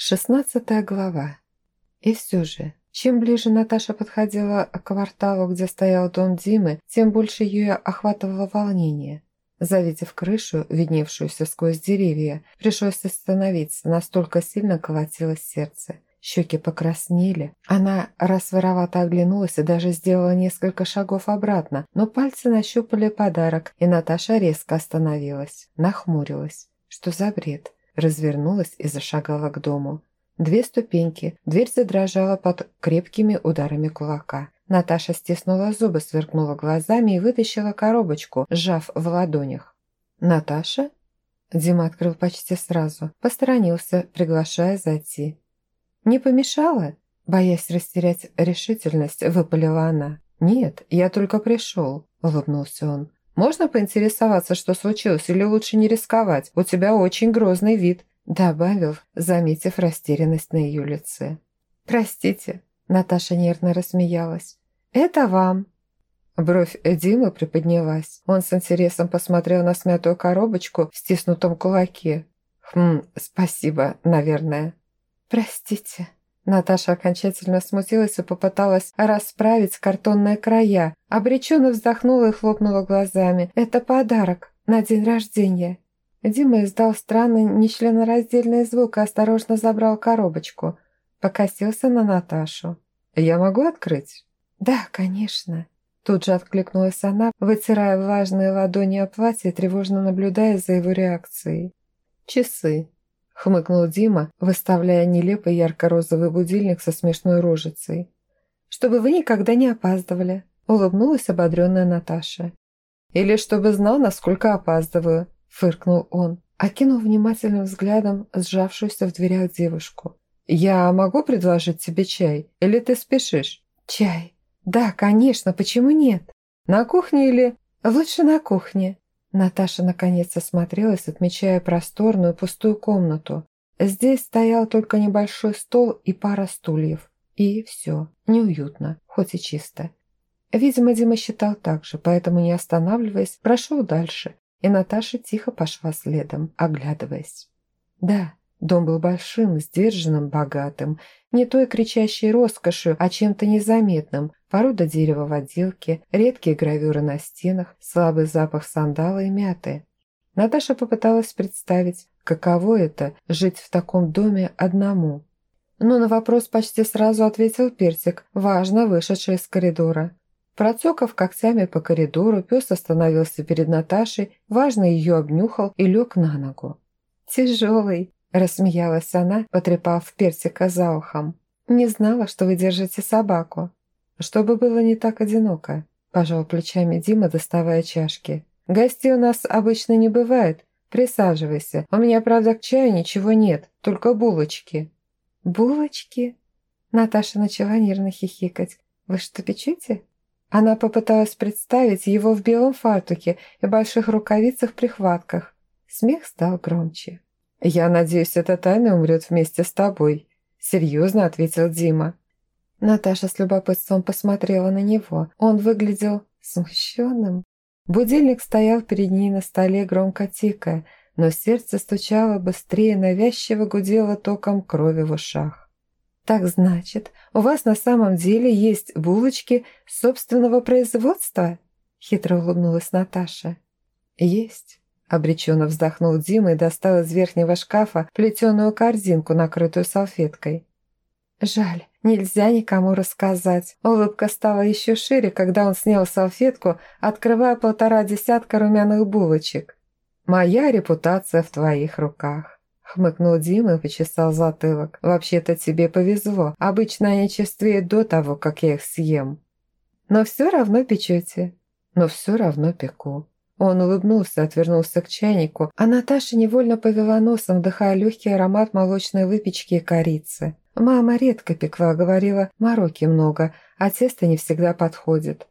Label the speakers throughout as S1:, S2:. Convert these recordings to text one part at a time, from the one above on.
S1: Шестнадцатая глава. И все же, чем ближе Наташа подходила к кварталу, где стоял дом Димы, тем больше ее охватывало волнение. Завидев крышу, видневшуюся сквозь деревья, пришлось остановиться, настолько сильно колотилось сердце. Щеки покраснели. Она раз оглянулась и даже сделала несколько шагов обратно, но пальцы нащупали подарок, и Наташа резко остановилась, нахмурилась. Что за бред? Развернулась и зашагала к дому. Две ступеньки, дверь задрожала под крепкими ударами кулака. Наташа стиснула зубы, сверкнула глазами и вытащила коробочку, сжав в ладонях. «Наташа?» Дима открыл почти сразу, посторонился, приглашая зайти. «Не помешала?» Боясь растерять решительность, выпалила она. «Нет, я только пришел», – улыбнулся он. Можно поинтересоваться, что случилось, или лучше не рисковать? У тебя очень грозный вид», – добавил, заметив растерянность на ее лице. «Простите», – Наташа нервно рассмеялась. «Это вам». Бровь Димы приподнялась. Он с интересом посмотрел на смятую коробочку в стиснутом кулаке. «Хм, спасибо, наверное». «Простите», Наташа окончательно смутилась и попыталась расправить картонные края. Обреченно вздохнула и хлопнула глазами. «Это подарок на день рождения». Дима издал странный нечленораздельный звук и осторожно забрал коробочку. Покосился на Наташу. «Я могу открыть?» «Да, конечно». Тут же откликнулась она, вытирая влажные ладони о платье, тревожно наблюдая за его реакцией. «Часы», хмыкнул Дима, выставляя нелепый ярко-розовый будильник со смешной рожицей. «Чтобы вы никогда не опаздывали», – улыбнулась ободренная Наташа. «Или чтобы знал, насколько опаздываю», – фыркнул он, окинув внимательным взглядом сжавшуюся в дверях девушку. «Я могу предложить тебе чай? Или ты спешишь?» «Чай? Да, конечно, почему нет? На кухне или...» «Лучше на кухне», Наташа наконец осмотрелась, отмечая просторную пустую комнату. Здесь стоял только небольшой стол и пара стульев. И все. Неуютно, хоть и чисто. Видимо, Дима считал так же, поэтому, не останавливаясь, прошел дальше, и Наташа тихо пошла следом, оглядываясь. Да, Дом был большим, сдержанным, богатым, не той кричащей роскошью, а чем-то незаметным. Порода дерева в отделке, редкие гравюры на стенах, слабый запах сандала и мяты. Наташа попыталась представить, каково это – жить в таком доме одному. Но на вопрос почти сразу ответил Персик, важно вышедший из коридора. Процокав когтями по коридору, пес остановился перед Наташей, важно ее обнюхал и лег на ногу. «Тяжелый», Рассмеялась она, потрепав персика за ухом. «Не знала, что вы держите собаку». «Чтобы было не так одиноко», – пожал плечами Дима, доставая чашки. «Гостей у нас обычно не бывает. Присаживайся. У меня, правда, к чаю ничего нет, только булочки». «Булочки?» Наташа начала нервно хихикать. «Вы что, печете?» Она попыталась представить его в белом фартуке и больших рукавицах-прихватках. Смех стал громче. «Я надеюсь, эта тайна умрет вместе с тобой», – серьезно ответил Дима. Наташа с любопытством посмотрела на него. Он выглядел смущенным. Будильник стоял перед ней на столе, громко тикая, но сердце стучало быстрее, навязчиво гудело током крови в ушах. «Так значит, у вас на самом деле есть булочки собственного производства?» Хитро улыбнулась Наташа. «Есть. Обреченно вздохнул Дима и достал из верхнего шкафа плетеную корзинку, накрытую салфеткой. «Жаль, нельзя никому рассказать». Улыбка стала еще шире, когда он снял салфетку, открывая полтора десятка румяных булочек. «Моя репутация в твоих руках», — хмыкнул Дима и почесал затылок. «Вообще-то тебе повезло. Обычно они чувствуют до того, как я их съем». «Но все равно печете». «Но все равно пеку». Он улыбнулся, отвернулся к чайнику, а Наташа невольно повела носом, вдыхая легкий аромат молочной выпечки и корицы. Мама редко пекла, говорила, мороки много, а тесто не всегда подходит.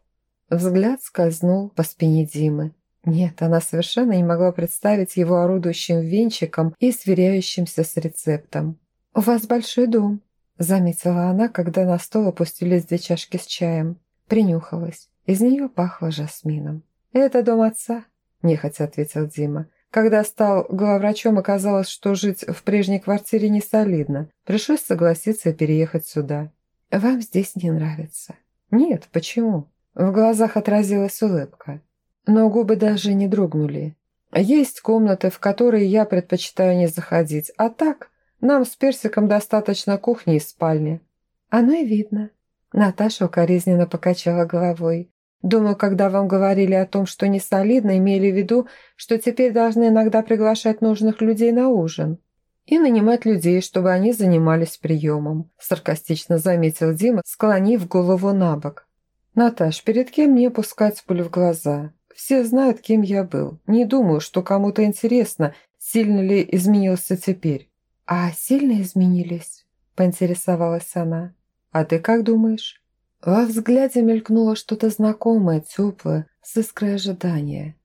S1: Взгляд скользнул по спине Димы. Нет, она совершенно не могла представить его орудующим венчиком и сверяющимся с рецептом. «У вас большой дом», – заметила она, когда на стол опустились две чашки с чаем. Принюхалась. Из нее пахло жасмином. «Это дом отца», – нехотя ответил Дима. Когда стал главврачом, оказалось, что жить в прежней квартире не солидно. Пришлось согласиться переехать сюда. Вам здесь не нравится? Нет, почему? В глазах отразилась улыбка. Но губы даже не дрогнули. Есть комнаты, в которые я предпочитаю не заходить, а так нам с Персиком достаточно кухни и спальни. Оно и видно. Наташа укоризненно покачала головой. Думаю, когда вам говорили о том, что не солидно, имели в виду, что теперь должны иногда приглашать нужных людей на ужин. И нанимать людей, чтобы они занимались приемом», – саркастично заметил Дима, склонив голову на бок. «Наташ, перед кем мне пускать пуль в глаза? Все знают, кем я был. Не думаю, что кому-то интересно, сильно ли изменился теперь». «А сильно изменились?» – поинтересовалась она. «А ты как думаешь?» Во взгляде мелькнуло что-то знакомое, теплое, с искрой ожидания.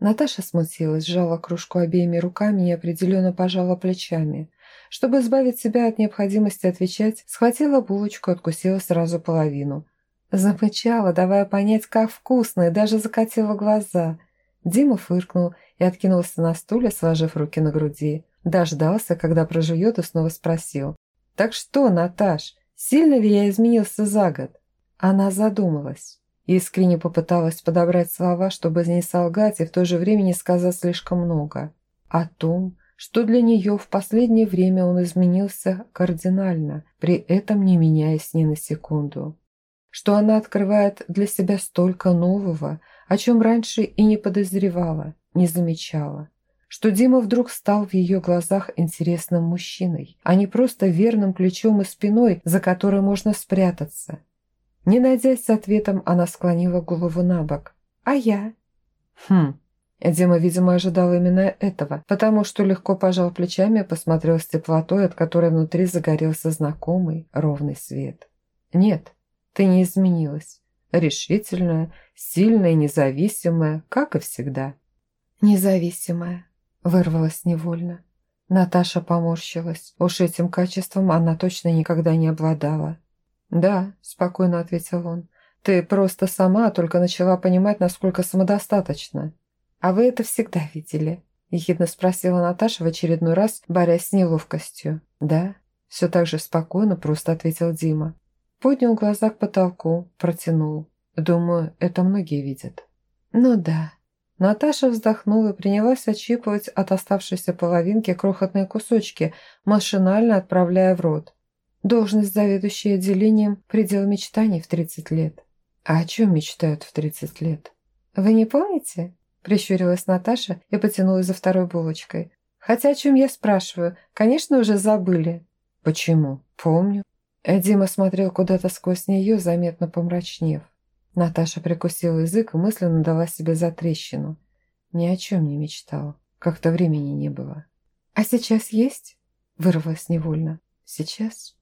S1: Наташа смутилась, сжала кружку обеими руками и неопределенно пожала плечами. Чтобы избавить себя от необходимости отвечать, схватила булочку, откусила сразу половину. Замычала, давая понять, как вкусно, и даже закатила глаза. Дима фыркнул и откинулся на стуле, сложив руки на груди. Дождался, когда прожует, и снова спросил. «Так что, Наташ, сильно ли я изменился за год?» Она задумалась. Искренне попыталась подобрать слова, чтобы не солгать и в то же время не сказать слишком много. О том, что для нее в последнее время он изменился кардинально, при этом не меняясь ни на секунду. Что она открывает для себя столько нового, о чем раньше и не подозревала, не замечала. Что Дима вдруг стал в ее глазах интересным мужчиной, а не просто верным плечом и спиной, за которой можно спрятаться – не найдясь с ответом, она склонила голову на бок. «А я?» «Хм». Дима, видимо, ожидал именно этого, потому что легко пожал плечами и посмотрел с теплотой, от которой внутри загорелся знакомый ровный свет. «Нет, ты не изменилась. Решительная, сильная, независимая, как и всегда». «Независимая», – вырвалась невольно. Наташа поморщилась. Уж этим качеством она точно никогда не обладала. «Да», – спокойно ответил он. «Ты просто сама только начала понимать, насколько самодостаточна». «А вы это всегда видели?» – ехидно спросила Наташа в очередной раз, борясь с неловкостью. «Да», – все так же спокойно просто ответил Дима. Поднял глаза к потолку, протянул. «Думаю, это многие видят». «Ну да». Наташа вздохнула и принялась отщипывать от оставшейся половинки крохотные кусочки, машинально отправляя в рот. Должность заведующей отделением – предел мечтаний в 30 лет. А о чем мечтают в 30 лет? Вы не помните? Прищурилась Наташа и потянулась за второй булочкой. Хотя о чем я спрашиваю, конечно, уже забыли. Почему? Помню. Дима смотрел куда-то сквозь нее, заметно помрачнев. Наташа прикусила язык и мысленно дала себе затрещину. Ни о чем не мечтала. Как-то времени не было. «А сейчас есть?» Вырвалась невольно. «Сейчас?»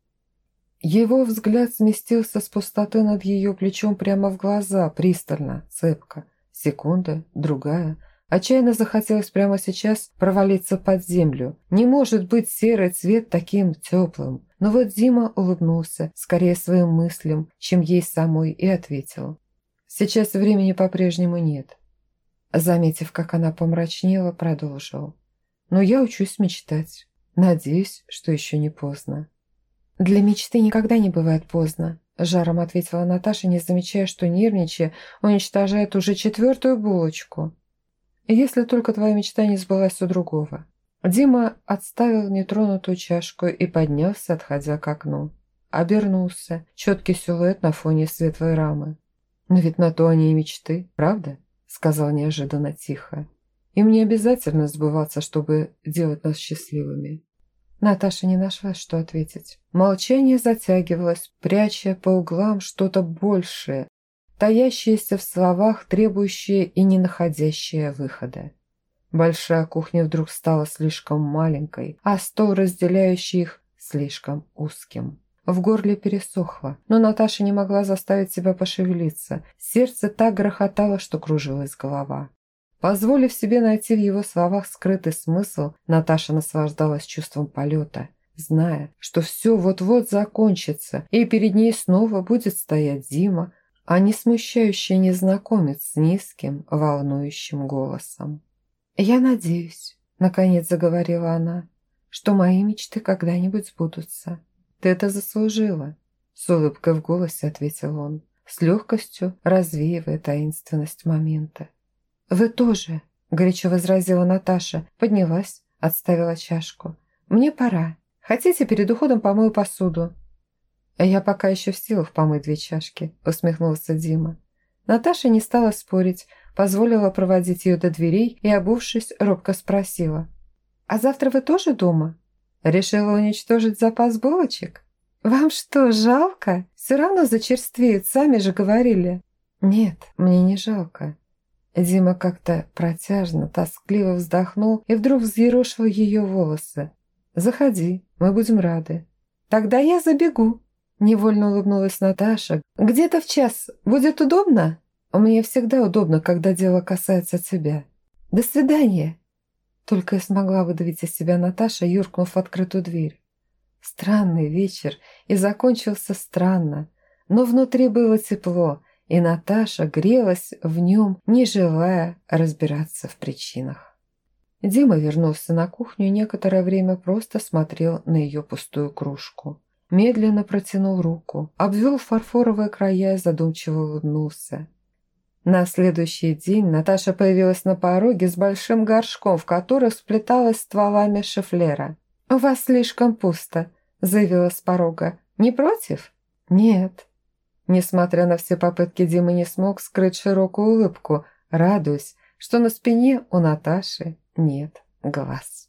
S1: Его взгляд сместился с пустоты над ее плечом прямо в глаза, пристально, цепко. Секунда, другая. Отчаянно захотелось прямо сейчас провалиться под землю. Не может быть серый цвет таким теплым. Но вот Дима улыбнулся, скорее своим мыслям, чем ей самой, и ответил. «Сейчас времени по-прежнему нет». Заметив, как она помрачнела, продолжил. «Но я учусь мечтать. Надеюсь, что еще не поздно». «Для мечты никогда не бывает поздно», – жаром ответила Наташа, не замечая, что нервничая уничтожает уже четвертую булочку. «Если только твоя мечта не сбылась у другого». Дима отставил нетронутую чашку и поднялся, отходя к окну. Обернулся, четкий силуэт на фоне светлой рамы. «Но ведь на то они и мечты, правда?» – сказал неожиданно тихо. «Им не обязательно сбываться, чтобы делать нас счастливыми». Наташа не нашла, что ответить. Молчание затягивалось, пряча по углам что-то большее, таящееся в словах, требующее и не находящее выхода. Большая кухня вдруг стала слишком маленькой, а стол, разделяющий их, слишком узким. В горле пересохло, но Наташа не могла заставить себя пошевелиться. Сердце так грохотало, что кружилась голова. Позволив себе найти в его словах скрытый смысл, Наташа наслаждалась чувством полета, зная, что все вот-вот закончится, и перед ней снова будет стоять Дима, а не смущающий незнакомец с низким, волнующим голосом. «Я надеюсь», наконец заговорила она, что мои мечты когда-нибудь сбудутся. Ты это заслужила, с улыбкой в голосе ответил он, с легкостью развеивая таинственность момента. Вы тоже, горячо возразила Наташа, поднялась, отставила чашку. Мне пора. Хотите, перед уходом помою посуду? Я пока еще в силах помыть две чашки, усмехнулся Дима. Наташа не стала спорить, позволила проводить ее до дверей и, обувшись, робко спросила. «А завтра вы тоже дома?» «Решила уничтожить запас булочек?» «Вам что, жалко? Все равно зачерствеют, сами же говорили». «Нет, мне не жалко». Дима как-то протяжно, тоскливо вздохнул и вдруг взъерошил ее волосы. «Заходи, мы будем рады». «Тогда я забегу», – невольно улыбнулась Наташа. «Где-то в час. Будет удобно?» Мне всегда удобно, когда дело касается тебя. До свидания!» Только и смогла выдавить из себя Наташа, юркнув в открытую дверь. Странный вечер, и закончился странно, но внутри было тепло, и Наташа грелась в нем, не желая разбираться в причинах. Дима вернулся на кухню и некоторое время просто смотрел на ее пустую кружку. Медленно протянул руку, обвел фарфоровые края и задумчиво улыбнулся. На следующий день Наташа появилась на пороге с большим горшком, в который сплеталась стволами шифлера. «У вас слишком пусто», – заявила с порога. «Не против?» «Нет». Несмотря на все попытки, Дима не смог скрыть широкую улыбку, радуясь, что на спине у Наташи нет глаз.